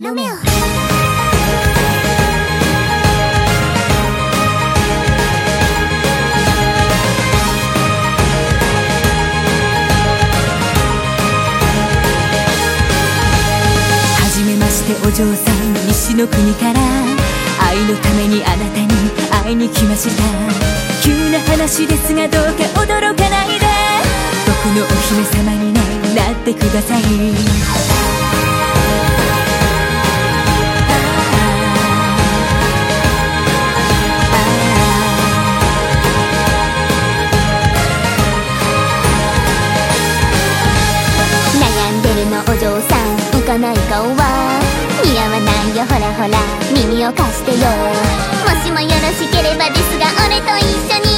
ロメオお嬢さん西の国から愛のためにあなたに会いに来ました。急な話ですがどうか驚かないで。僕のお姫様になってください。ない顔は似合わないよほらほら耳を貸してよもしもよろしければですが俺と一緒に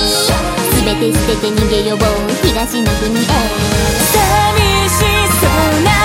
全て捨てて逃げよう東の国へ寂しそうな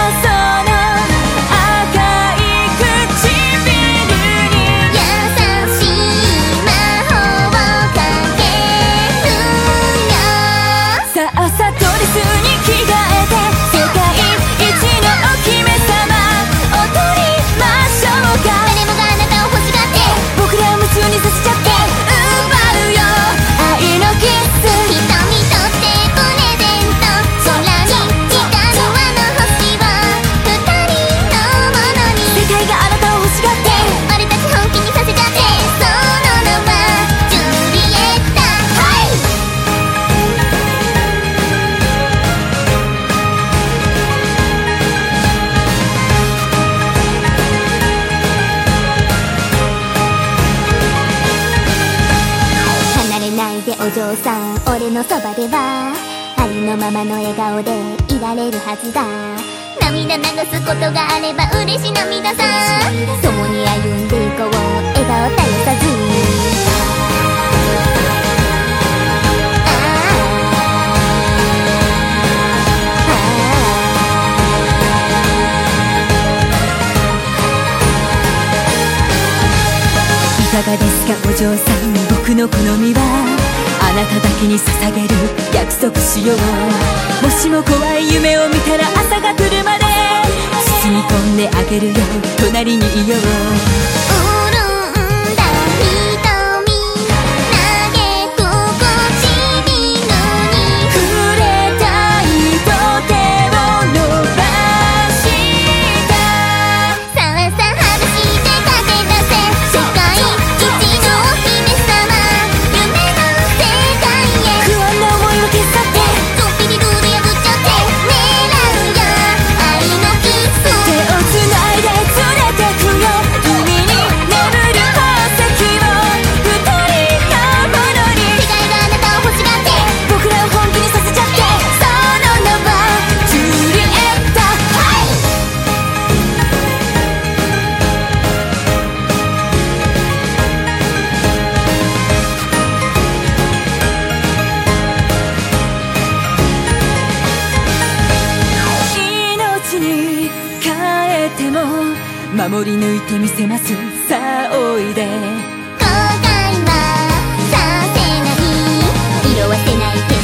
お嬢さん俺のそばではありのままの笑顔でいられるはずだ。涙流すことがあれば嬉し涙さ。共に歩んでいこう笑顔絶やさず。いかがですかお嬢さん。僕の好みは。なただけに捧げる。約束しよう。もしも怖い夢を見たら朝が来るまで。包み込んであげるよ。隣にいよう。れても守り抜いてみせます。さあおいで後悔はさせない色褪せない